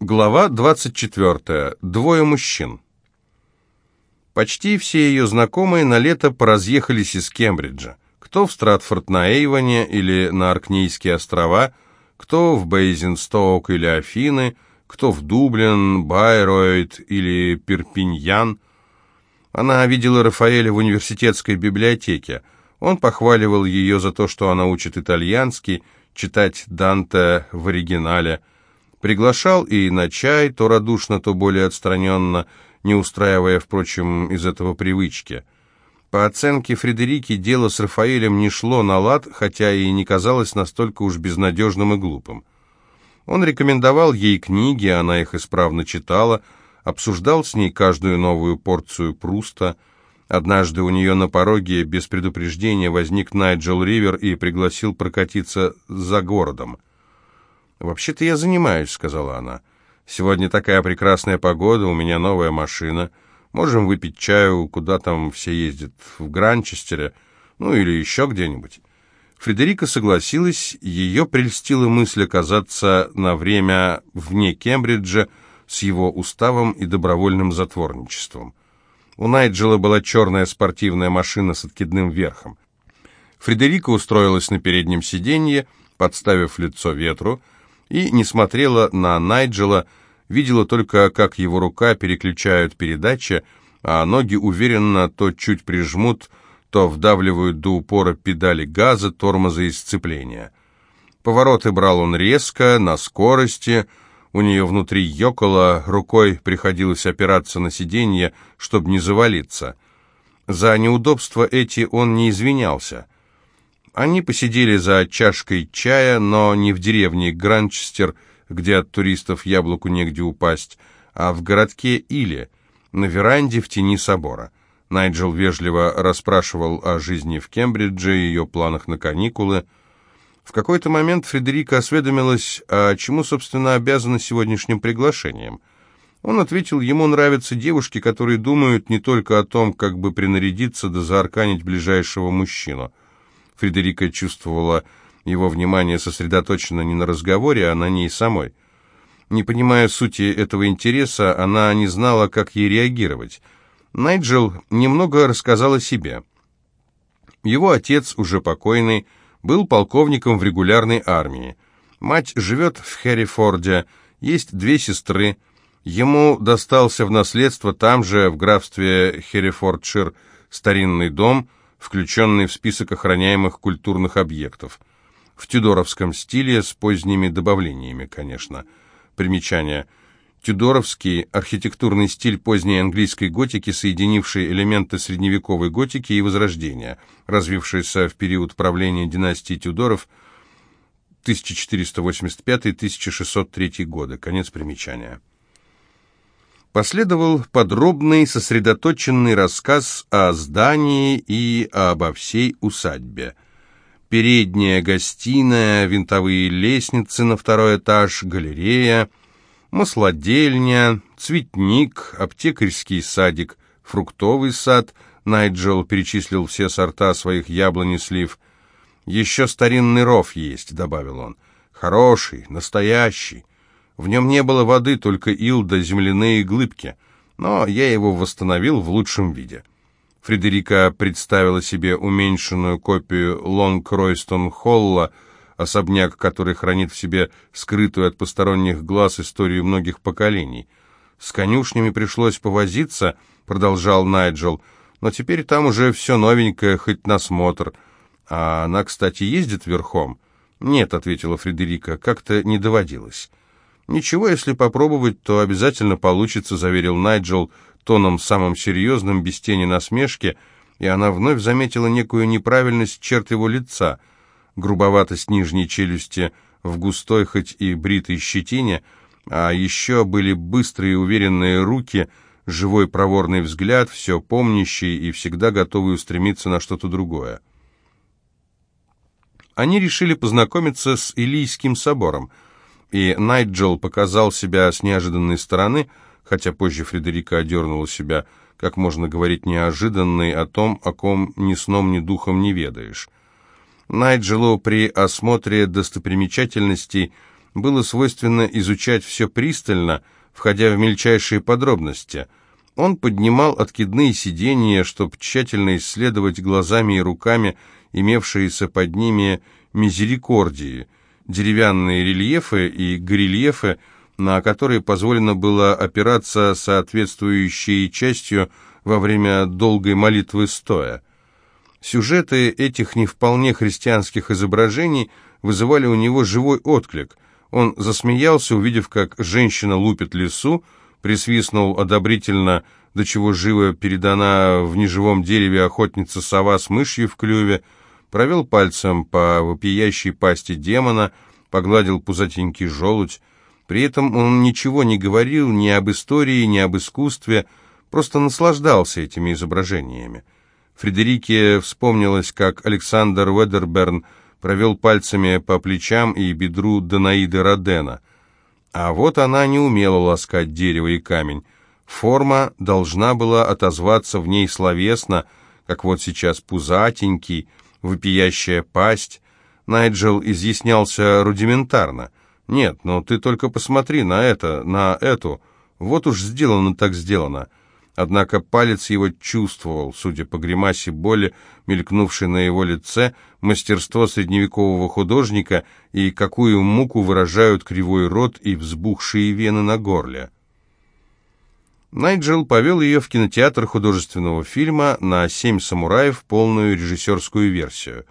Глава 24. Двое мужчин. Почти все ее знакомые на лето поразъехались из Кембриджа. Кто в Стратфорд на Эйвоне или на Аркнейские острова, кто в Бейзенстоук или Афины, кто в Дублин, Байройд или Перпиньян. Она видела Рафаэля в университетской библиотеке. Он похваливал ее за то, что она учит итальянский, читать Данте в оригинале – Приглашал и на чай, то радушно, то более отстраненно, не устраивая, впрочем, из этого привычки. По оценке Фредерики, дело с Рафаэлем не шло на лад, хотя и не казалось настолько уж безнадежным и глупым. Он рекомендовал ей книги, она их исправно читала, обсуждал с ней каждую новую порцию Пруста. Однажды у нее на пороге без предупреждения возник Найджел Ривер и пригласил прокатиться за городом. «Вообще-то я занимаюсь», — сказала она. «Сегодня такая прекрасная погода, у меня новая машина. Можем выпить чаю, куда там все ездят, в Гранчестере, ну или еще где-нибудь». Фредерика согласилась, ее прельстила мысль оказаться на время вне Кембриджа с его уставом и добровольным затворничеством. У Найджела была черная спортивная машина с откидным верхом. Фредерика устроилась на переднем сиденье, подставив лицо ветру, и не смотрела на Найджела, видела только, как его рука переключают передачи, а ноги уверенно то чуть прижмут, то вдавливают до упора педали газа, тормоза и сцепления. Повороты брал он резко, на скорости, у нее внутри ёкало, рукой приходилось опираться на сиденье, чтобы не завалиться. За неудобства эти он не извинялся. Они посидели за чашкой чая, но не в деревне Гранчестер, где от туристов яблоку негде упасть, а в городке Иле, на веранде в тени собора. Найджел вежливо расспрашивал о жизни в Кембридже, ее планах на каникулы. В какой-то момент Фредерика осведомилась, а чему, собственно, обязана сегодняшним приглашением. Он ответил, ему нравятся девушки, которые думают не только о том, как бы принарядиться да заарканить ближайшего мужчину – Фредерика чувствовала его внимание сосредоточено не на разговоре, а на ней самой. Не понимая сути этого интереса, она не знала, как ей реагировать. Найджел немного рассказал о себе. Его отец, уже покойный, был полковником в регулярной армии. Мать живет в Херрифорде, есть две сестры. Ему достался в наследство там же, в графстве Херрифордшир, старинный дом, включенный в список охраняемых культурных объектов. В тюдоровском стиле с поздними добавлениями, конечно. Примечание. Тюдоровский архитектурный стиль поздней английской готики, соединивший элементы средневековой готики и возрождения, развившийся в период правления династии Тюдоров 1485-1603 годы. Конец примечания. Последовал подробный, сосредоточенный рассказ о здании и обо всей усадьбе. Передняя гостиная, винтовые лестницы на второй этаж, галерея, маслодельня, цветник, аптекарский садик, фруктовый сад. Найджел перечислил все сорта своих яблонь и слив. «Еще старинный ров есть», — добавил он. «Хороший, настоящий». В нем не было воды, только ил да земляные глыбки, но я его восстановил в лучшем виде. Фредерика представила себе уменьшенную копию Лонг-Ройстон-Холла, особняк, который хранит в себе скрытую от посторонних глаз историю многих поколений. «С конюшнями пришлось повозиться», — продолжал Найджел, «но теперь там уже все новенькое, хоть на смотр. А она, кстати, ездит верхом?» «Нет», — ответила Фредерика, — «как-то не доводилось». «Ничего, если попробовать, то обязательно получится», — заверил Найджел тоном самым серьезным, без тени насмешки, и она вновь заметила некую неправильность черт его лица, грубоватость нижней челюсти в густой, хоть и бритой щетине, а еще были быстрые уверенные руки, живой проворный взгляд, все помнящий и всегда готовый устремиться на что-то другое. Они решили познакомиться с Илийским собором — и Найджел показал себя с неожиданной стороны, хотя позже Фредерика одернула себя, как можно говорить неожиданной о том, о ком ни сном, ни духом не ведаешь. Найджелу при осмотре достопримечательностей было свойственно изучать все пристально, входя в мельчайшие подробности. Он поднимал откидные сиденья, чтобы тщательно исследовать глазами и руками имевшиеся под ними мизерикордии, деревянные рельефы и горельефы, на которые позволено было опираться соответствующей частью во время долгой молитвы стоя. Сюжеты этих не вполне христианских изображений вызывали у него живой отклик. Он засмеялся, увидев, как женщина лупит лесу, присвистнул одобрительно, до чего живо передана в неживом дереве охотница сова с мышью в клюве, провел пальцем по вопиящей пасти демона, погладил пузатенький желудь. При этом он ничего не говорил ни об истории, ни об искусстве, просто наслаждался этими изображениями. Фредерике вспомнилось, как Александр Уэдерберн провел пальцами по плечам и бедру Данаиды Родена. А вот она не умела ласкать дерево и камень. Форма должна была отозваться в ней словесно, как вот сейчас пузатенький, вопиящая пасть. Найджел изъяснялся рудиментарно. «Нет, ну ты только посмотри на это, на эту. Вот уж сделано так сделано». Однако палец его чувствовал, судя по гримасе боли, мелькнувшей на его лице, мастерство средневекового художника и какую муку выражают кривой рот и взбухшие вены на горле. Найджел повел ее в кинотеатр художественного фильма на «Семь самураев» полную режиссерскую версию.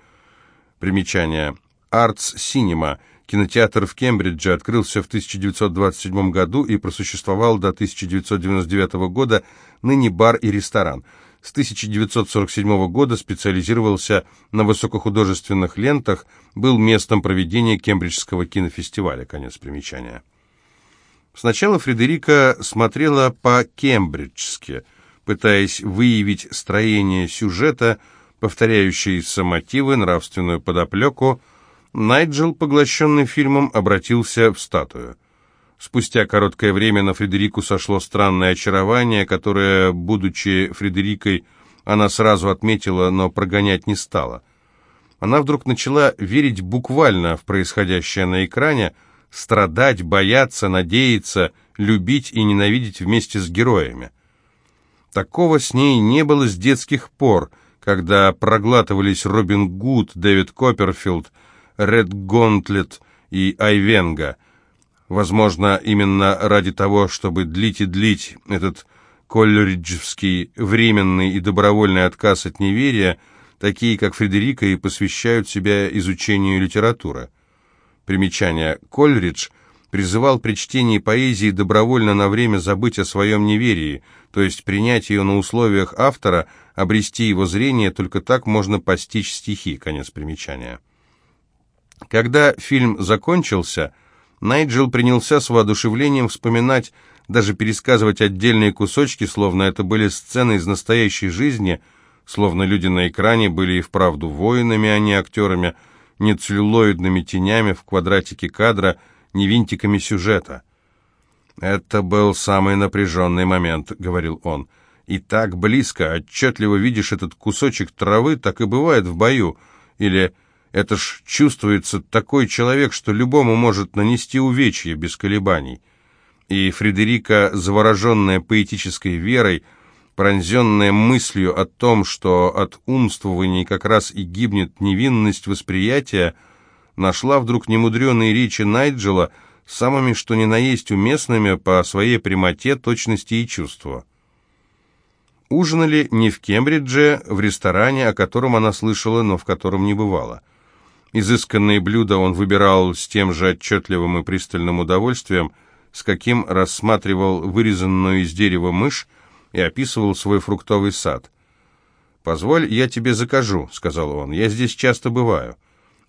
Примечание. «Артс Синема» Кинотеатр в Кембридже открылся в 1927 году и просуществовал до 1999 года, ныне бар и ресторан. С 1947 года специализировался на высокохудожественных лентах, был местом проведения Кембриджского кинофестиваля. Конец примечания. Сначала Фредерика смотрела по-кембриджски, пытаясь выявить строение сюжета, повторяющиеся мотивы, нравственную подоплеку, Найджел, поглощенный фильмом, обратился в статую. Спустя короткое время на Фредерику сошло странное очарование, которое, будучи Фредерикой, она сразу отметила, но прогонять не стала. Она вдруг начала верить буквально в происходящее на экране, страдать, бояться, надеяться, любить и ненавидеть вместе с героями. Такого с ней не было с детских пор, когда проглатывались Робин Гуд, Дэвид Копперфилд, Ред Гонтлет и Айвенга. Возможно, именно ради того, чтобы длить и длить этот коллериджевский временный и добровольный отказ от неверия, такие, как Фредерика, и посвящают себя изучению литературы. Примечание. Кольридж призывал при чтении поэзии добровольно на время забыть о своем неверии, то есть принять ее на условиях автора, обрести его зрение, только так можно постичь стихи. Конец примечания. Когда фильм закончился, Найджел принялся с воодушевлением вспоминать, даже пересказывать отдельные кусочки, словно это были сцены из настоящей жизни, словно люди на экране были и вправду воинами, а не актерами, не целлюлоидными тенями в квадратике кадра, не винтиками сюжета. «Это был самый напряженный момент», — говорил он. «И так близко, отчетливо видишь этот кусочек травы, так и бывает в бою». Или это ж чувствуется такой человек, что любому может нанести увечье без колебаний. И Фредерика, завороженная поэтической верой, пронзенная мыслью о том, что от умствований как раз и гибнет невинность восприятия, нашла вдруг немудреные речи Найджела самыми что ни на есть уместными по своей прямоте, точности и чувству. Ужинали не в Кембридже, в ресторане, о котором она слышала, но в котором не бывала. Изысканные блюда он выбирал с тем же отчетливым и пристальным удовольствием, с каким рассматривал вырезанную из дерева мышь и описывал свой фруктовый сад. «Позволь, я тебе закажу», — сказал он, — «я здесь часто бываю».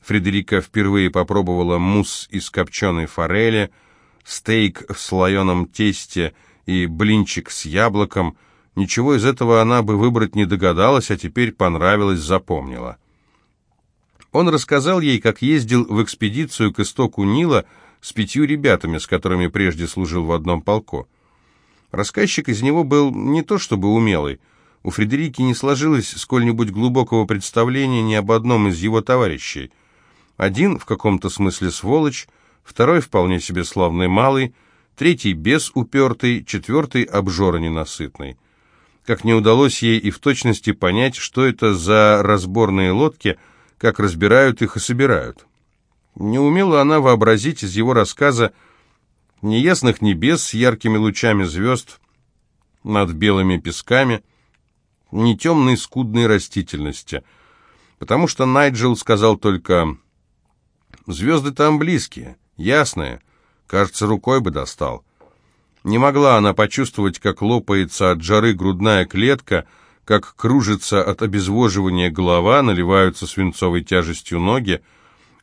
Фредерика впервые попробовала мусс из копченой форели, стейк в слоеном тесте и блинчик с яблоком. Ничего из этого она бы выбрать не догадалась, а теперь понравилось, запомнила. Он рассказал ей, как ездил в экспедицию к истоку Нила с пятью ребятами, с которыми прежде служил в одном полку. Рассказчик из него был не то чтобы умелый. У Фредерики не сложилось сколь-нибудь глубокого представления ни об одном из его товарищей. Один в каком-то смысле сволочь, второй вполне себе славный малый, третий без упертый, четвертый обжора ненасытный. Как не удалось ей и в точности понять, что это за разборные лодки, как разбирают их и собирают. Не умела она вообразить из его рассказа ни ясных небес с яркими лучами звезд над белыми песками, ни темной скудной растительности, потому что Найджел сказал только «Звезды там близкие, ясные, кажется, рукой бы достал». Не могла она почувствовать, как лопается от жары грудная клетка, как кружится от обезвоживания голова, наливаются свинцовой тяжестью ноги,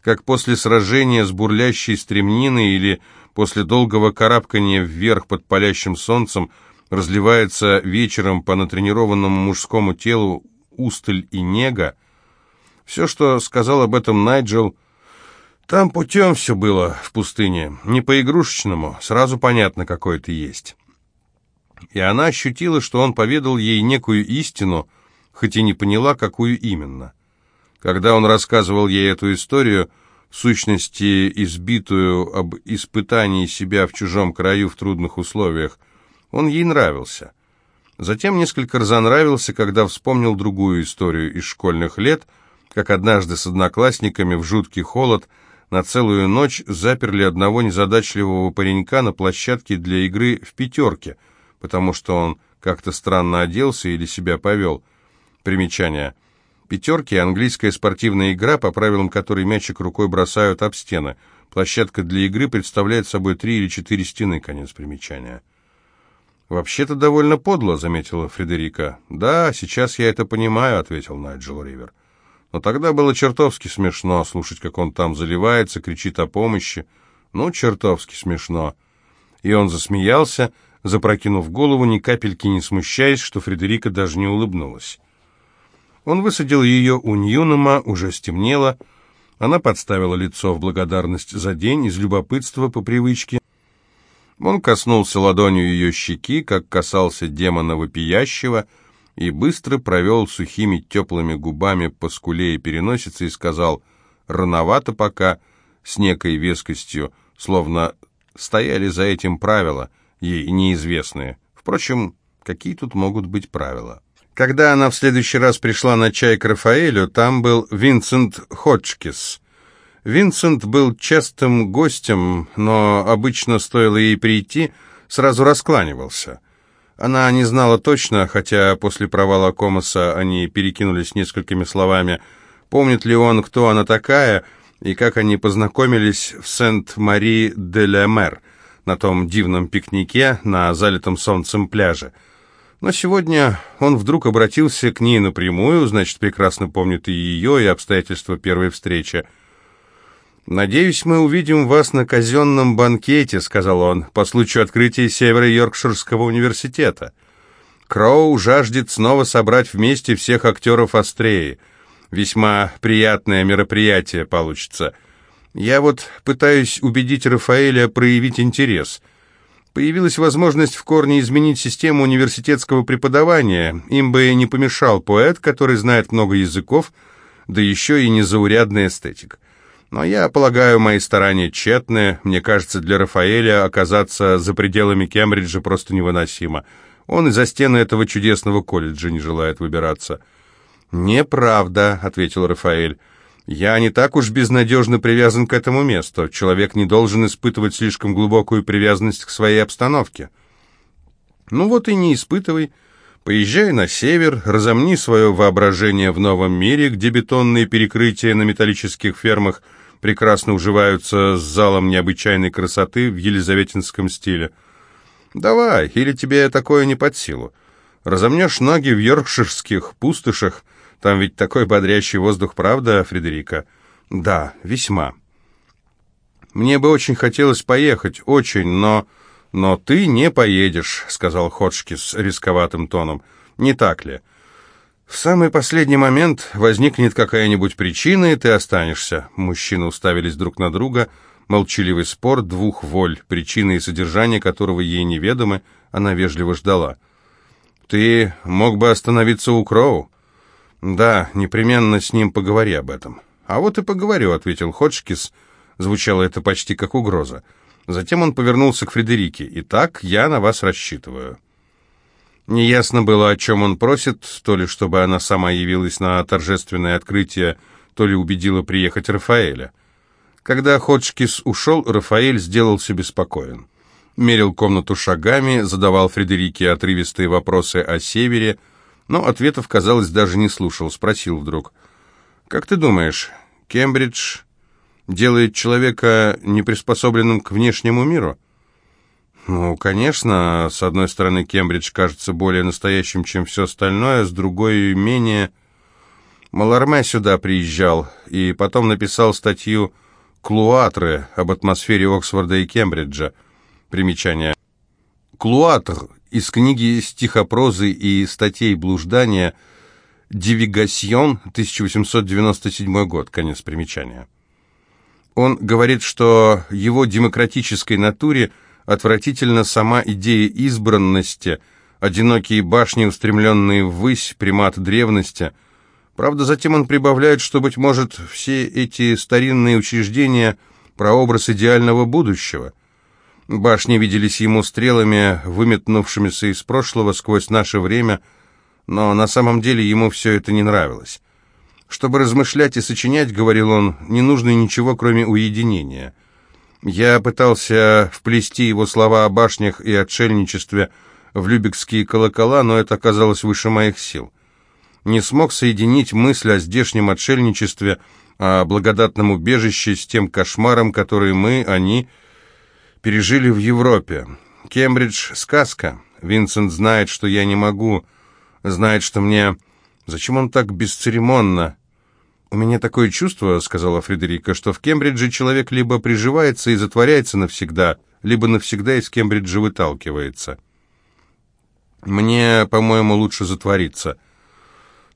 как после сражения с бурлящей стремниной или после долгого карабкания вверх под палящим солнцем разливается вечером по натренированному мужскому телу усталь и нега. Все, что сказал об этом Найджел, там путем все было в пустыне, не по-игрушечному, сразу понятно, какой ты есть. И она ощутила, что он поведал ей некую истину, хоть и не поняла, какую именно. Когда он рассказывал ей эту историю, сущности избитую об испытании себя в чужом краю в трудных условиях, он ей нравился. Затем несколько разонравился, когда вспомнил другую историю из школьных лет, как однажды с одноклассниками в жуткий холод – на целую ночь заперли одного незадачливого паренька на площадке для игры в пятерке, потому что он как-то странно оделся или себя повел. Примечание. Пятерки – английская спортивная игра, по правилам которой мячик рукой бросают об стены. Площадка для игры представляет собой три или четыре стены, конец примечания. «Вообще-то довольно подло», — заметила Фредерика. «Да, сейчас я это понимаю», — ответил Найджел Ривер. Но тогда было чертовски смешно слушать, как он там заливается, кричит о помощи. Ну, чертовски смешно. И он засмеялся, запрокинув голову, ни капельки не смущаясь, что Фредерика даже не улыбнулась. Он высадил ее у Ньюнема, уже стемнело. Она подставила лицо в благодарность за день, из любопытства по привычке. Он коснулся ладонью ее щеки, как касался демона вопиящего — и быстро провел сухими теплыми губами по скуле и переносице и сказал «рановато пока», с некой вескостью, словно стояли за этим правила, ей неизвестные. Впрочем, какие тут могут быть правила? Когда она в следующий раз пришла на чай к Рафаэлю, там был Винсент Ходжкис. Винсент был частым гостем, но обычно стоило ей прийти, сразу раскланивался – она не знала точно, хотя после провала Комоса они перекинулись несколькими словами, помнит ли он, кто она такая, и как они познакомились в Сент-Мари-де-Ля-Мер, на том дивном пикнике на залитом солнцем пляже. Но сегодня он вдруг обратился к ней напрямую, значит, прекрасно помнит и ее, и обстоятельства первой встречи. «Надеюсь, мы увидим вас на казенном банкете», — сказал он, — «по случаю открытия Северо-Йоркширского университета. Кроу жаждет снова собрать вместе всех актеров Астреи. Весьма приятное мероприятие получится. Я вот пытаюсь убедить Рафаэля проявить интерес. Появилась возможность в корне изменить систему университетского преподавания. Им бы не помешал поэт, который знает много языков, да еще и незаурядный эстетик». Но я полагаю, мои старания тщетны. Мне кажется, для Рафаэля оказаться за пределами Кембриджа просто невыносимо. Он из-за стены этого чудесного колледжа не желает выбираться. «Неправда», — ответил Рафаэль. «Я не так уж безнадежно привязан к этому месту. Человек не должен испытывать слишком глубокую привязанность к своей обстановке». «Ну вот и не испытывай. Поезжай на север, разомни свое воображение в новом мире, где бетонные перекрытия на металлических фермах — прекрасно уживаются с залом необычайной красоты в елизаветинском стиле. Давай, или тебе такое не под силу. Разомнешь ноги в йоркширских пустошах, там ведь такой бодрящий воздух, правда, Фредерика? Да, весьма. Мне бы очень хотелось поехать, очень, но... Но ты не поедешь, сказал Ходжкис рисковатым тоном. Не так ли? В самый последний момент возникнет какая-нибудь причина, и ты останешься. Мужчины уставились друг на друга. Молчаливый спор двух воль, причины и содержание которого ей неведомы, она вежливо ждала. «Ты мог бы остановиться у Кроу?» «Да, непременно с ним поговори об этом». «А вот и поговорю», — ответил Ходжкис, Звучало это почти как угроза. Затем он повернулся к Фредерике. «Итак, я на вас рассчитываю». Неясно было, о чем он просит, то ли чтобы она сама явилась на торжественное открытие, то ли убедила приехать Рафаэля. Когда Ходжкис ушел, Рафаэль сделался беспокоен. Мерил комнату шагами, задавал Фредерике отрывистые вопросы о севере, но ответов, казалось, даже не слушал. Спросил вдруг, «Как ты думаешь, Кембридж делает человека неприспособленным к внешнему миру?» Ну, конечно, с одной стороны, Кембридж кажется более настоящим, чем все остальное, с другой — менее... Маларме сюда приезжал и потом написал статью «Клуатры» об атмосфере Оксфорда и Кембриджа. Примечание. «Клуатр» из книги стихопрозы и статей блуждания «Дивигасьон», 1897 год, конец примечания. Он говорит, что его демократической натуре – Отвратительно сама идея избранности, одинокие башни, устремленные ввысь, примат древности. Правда, затем он прибавляет, что, быть может, все эти старинные учреждения – прообраз идеального будущего. Башни виделись ему стрелами, выметнувшимися из прошлого сквозь наше время, но на самом деле ему все это не нравилось. Чтобы размышлять и сочинять, говорил он, не нужно ничего, кроме уединения – я пытался вплести его слова о башнях и отшельничестве в любекские колокола, но это оказалось выше моих сил. Не смог соединить мысль о здешнем отшельничестве, о благодатном убежище с тем кошмаром, который мы, они, пережили в Европе. Кембридж — сказка. Винсент знает, что я не могу, знает, что мне... Зачем он так бесцеремонно? «У меня такое чувство, — сказала Фредерика, — что в Кембридже человек либо приживается и затворяется навсегда, либо навсегда из Кембриджа выталкивается. Мне, по-моему, лучше затвориться».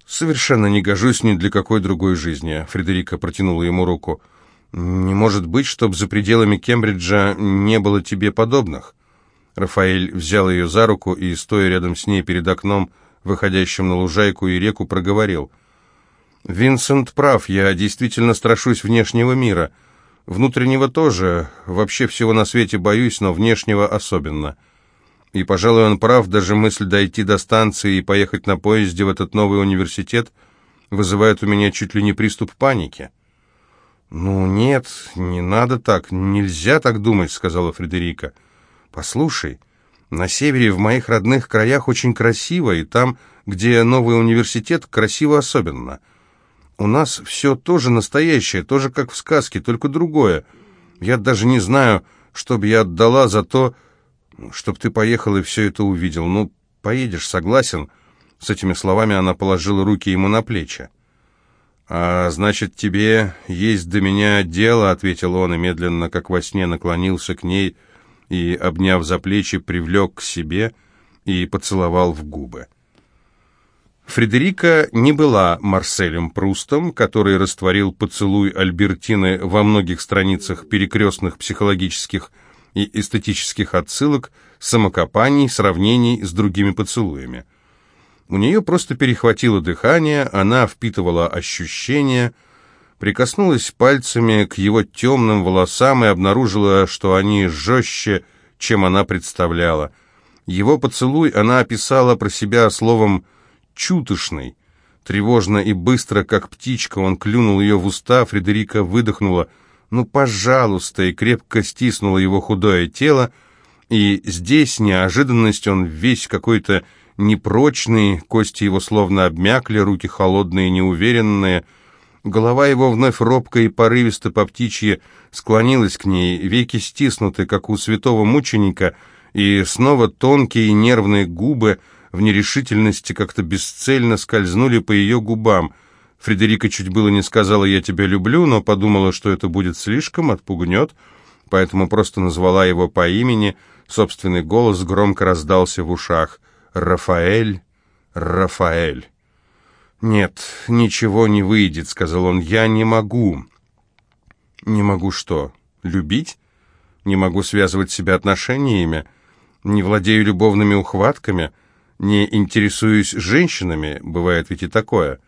«Совершенно не гожусь ни для какой другой жизни», — Фредерика протянула ему руку. «Не может быть, чтобы за пределами Кембриджа не было тебе подобных». Рафаэль взял ее за руку и, стоя рядом с ней перед окном, выходящим на лужайку и реку, проговорил — Винсент прав, я действительно страшусь внешнего мира. Внутреннего тоже, вообще всего на свете боюсь, но внешнего особенно. И, пожалуй, он прав, даже мысль дойти до станции и поехать на поезде в этот новый университет вызывает у меня чуть ли не приступ паники. «Ну нет, не надо так, нельзя так думать», — сказала Фредерика. «Послушай, на севере в моих родных краях очень красиво, и там, где новый университет, красиво особенно». У нас все тоже настоящее, тоже как в сказке, только другое. Я даже не знаю, что бы я отдала за то, чтобы ты поехал и все это увидел. Ну, поедешь, согласен?» С этими словами она положила руки ему на плечи. «А значит, тебе есть до меня дело», — ответил он, и медленно, как во сне, наклонился к ней и, обняв за плечи, привлек к себе и поцеловал в губы. Фредерика не была Марселем Прустом, который растворил поцелуй Альбертины во многих страницах перекрестных психологических и эстетических отсылок, самокопаний, сравнений с другими поцелуями. У нее просто перехватило дыхание, она впитывала ощущения, прикоснулась пальцами к его темным волосам и обнаружила, что они жестче, чем она представляла. Его поцелуй она описала про себя словом «вы» чутошный. Тревожно и быстро, как птичка, он клюнул ее в уста, Фредерика выдохнула «Ну, пожалуйста!» и крепко стиснула его худое тело, и здесь неожиданность, он весь какой-то непрочный, кости его словно обмякли, руки холодные, неуверенные. Голова его вновь робко и порывисто по птичьи склонилась к ней, веки стиснуты, как у святого мученика, и снова тонкие нервные губы — в нерешительности как-то бесцельно скользнули по ее губам. Фредерика чуть было не сказала «я тебя люблю», но подумала, что это будет слишком, отпугнет, поэтому просто назвала его по имени. Собственный голос громко раздался в ушах. «Рафаэль, Рафаэль». «Нет, ничего не выйдет», — сказал он, — «я не могу». «Не могу что? Любить? Не могу связывать себя отношениями? Не владею любовными ухватками?» не интересуюсь женщинами, бывает ведь и такое.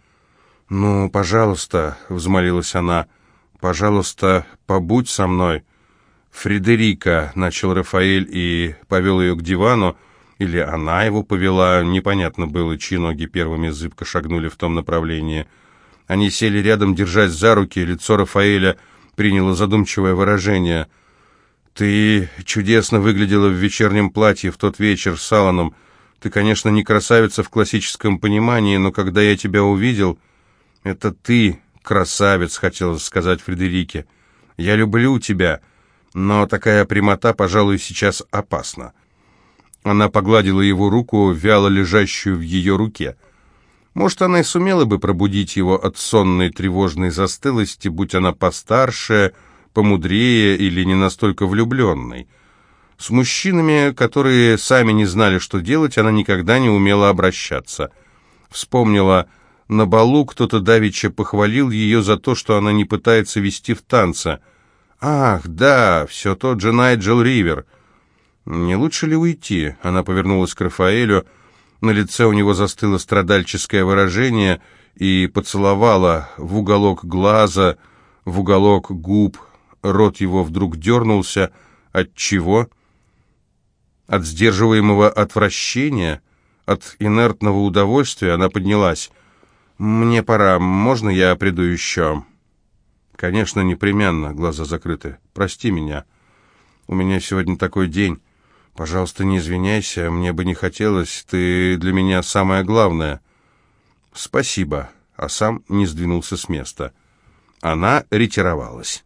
«Ну, пожалуйста», — взмолилась она, «Пожалуйста, побудь со мной». «Фредерика», — начал Рафаэль и повел ее к дивану, или она его повела, непонятно было, чьи ноги первыми зыбко шагнули в том направлении. Они сели рядом, держась за руки, лицо Рафаэля приняло задумчивое выражение. «Ты чудесно выглядела в вечернем платье в тот вечер с Алланом. Ты, конечно, не красавица в классическом понимании, но когда я тебя увидел...» «Это ты, красавец», — хотелось сказать Фредерике. «Я люблю тебя, но такая прямота, пожалуй, сейчас опасна». Она погладила его руку, вяло лежащую в ее руке. Может, она и сумела бы пробудить его от сонной тревожной застылости, будь она постарше, помудрее или не настолько влюбленной. С мужчинами, которые сами не знали, что делать, она никогда не умела обращаться. Вспомнила, на балу кто-то давеча похвалил ее за то, что она не пытается вести в танце. «Ах, да, все тот же Найджел Ривер». «Не лучше ли уйти?» Она повернулась к Рафаэлю. На лице у него застыло страдальческое выражение и поцеловала в уголок глаза, в уголок губ. Рот его вдруг дернулся. От чего? От сдерживаемого отвращения? От инертного удовольствия она поднялась. «Мне пора. Можно я приду еще?» «Конечно, непременно», — глаза закрыты. «Прости меня. У меня сегодня такой день». «Пожалуйста, не извиняйся, мне бы не хотелось, ты для меня самое главное». «Спасибо», а сам не сдвинулся с места. Она ретировалась.